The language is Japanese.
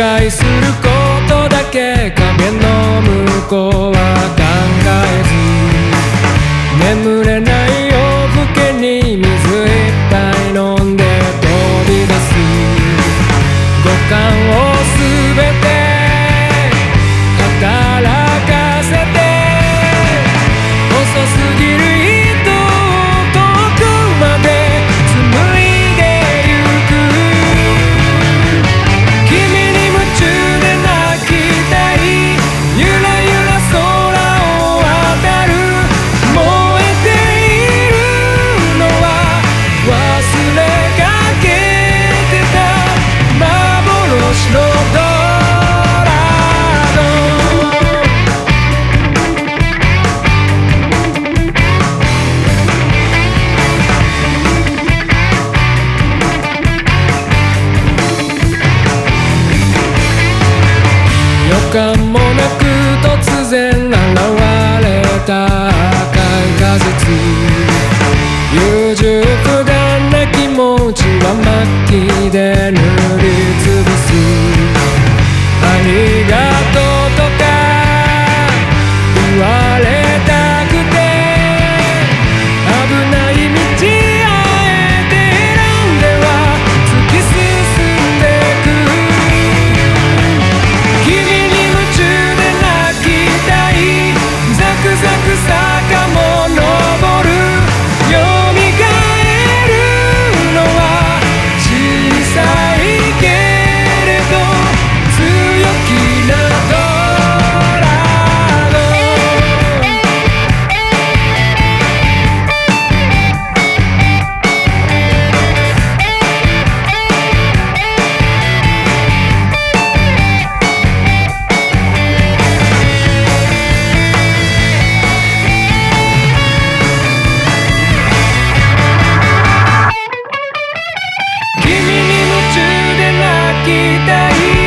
解することだけ影の向こうは考えず眠れない夜更けに水いっぱい飲んで飛び出す。五感を間もなく突然現れた赤い仮説優柔不断な気持ちは巻きでぬりきたい